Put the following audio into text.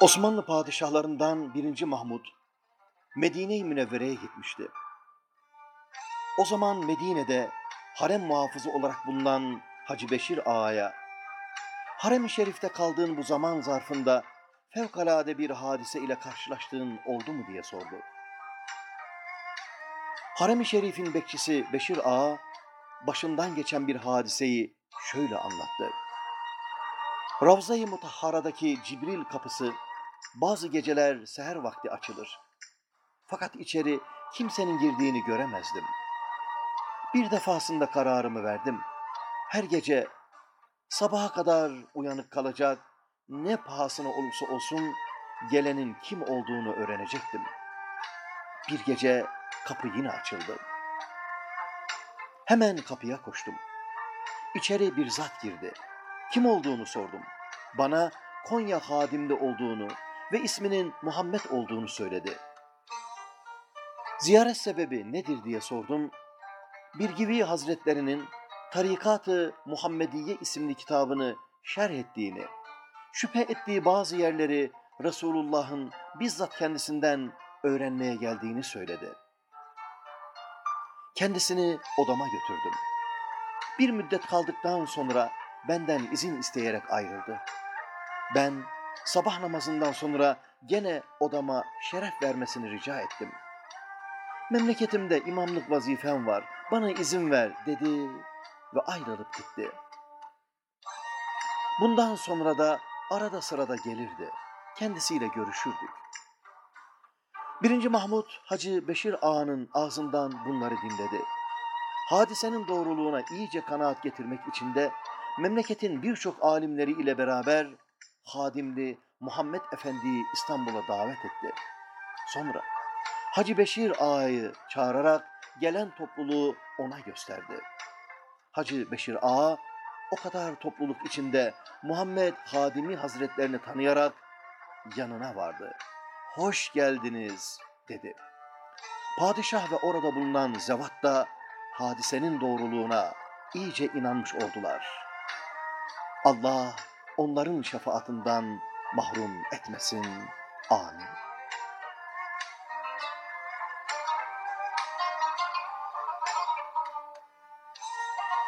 Osmanlı padişahlarından 1. Mahmud Medine-i Münevvere'ye gitmişti. O zaman Medine'de harem muhafızı olarak bulunan Hacı Beşir Ağa'ya harem-i şerifte kaldığın bu zaman zarfında fevkalade bir hadise ile karşılaştığın oldu mu diye sordu. Harem-i şerifin bekçisi Beşir Ağa başından geçen bir hadiseyi şöyle anlattı. Ravza-i Mutahhara'daki Cibril kapısı bazı geceler seher vakti açılır. Fakat içeri kimsenin girdiğini göremezdim. Bir defasında kararımı verdim. Her gece sabaha kadar uyanık kalacak, ne pahasına olursa olsun gelenin kim olduğunu öğrenecektim. Bir gece kapı yine açıldı. Hemen kapıya koştum. İçeri bir zat girdi. Kim olduğunu sordum. Bana Konya hadimde olduğunu ve isminin Muhammed olduğunu söyledi. Ziyaret sebebi nedir diye sordum. Birgivi Hazretlerinin Tarikat-ı Muhammediye isimli kitabını şerh ettiğini, şüphe ettiği bazı yerleri Resulullah'ın bizzat kendisinden öğrenmeye geldiğini söyledi. Kendisini odama götürdüm. Bir müddet kaldıktan sonra benden izin isteyerek ayrıldı. Ben sabah namazından sonra gene odama şeref vermesini rica ettim. Memleketimde imamlık vazifem var, bana izin ver dedi ve ayrılıp gitti. Bundan sonra da arada sırada gelirdi. Kendisiyle görüşürdük. Birinci Mahmud Hacı Beşir Ağa'nın ağzından bunları dinledi. Hadisenin doğruluğuna iyice kanaat getirmek için de memleketin birçok alimleri ile beraber Hadimli Muhammed Efendi'yi İstanbul'a davet etti. Sonra Hacı Beşir Ağa'yı çağırarak gelen topluluğu ona gösterdi. Hacı Beşir Ağa o kadar topluluk içinde Muhammed Hadimi Hazretlerini tanıyarak yanına vardı. Hoş geldiniz dedi. Padişah ve orada bulunan zevat da hadisenin doğruluğuna iyice inanmış oldular. Allah onların şefaatinden mahrum etmesin. Amin.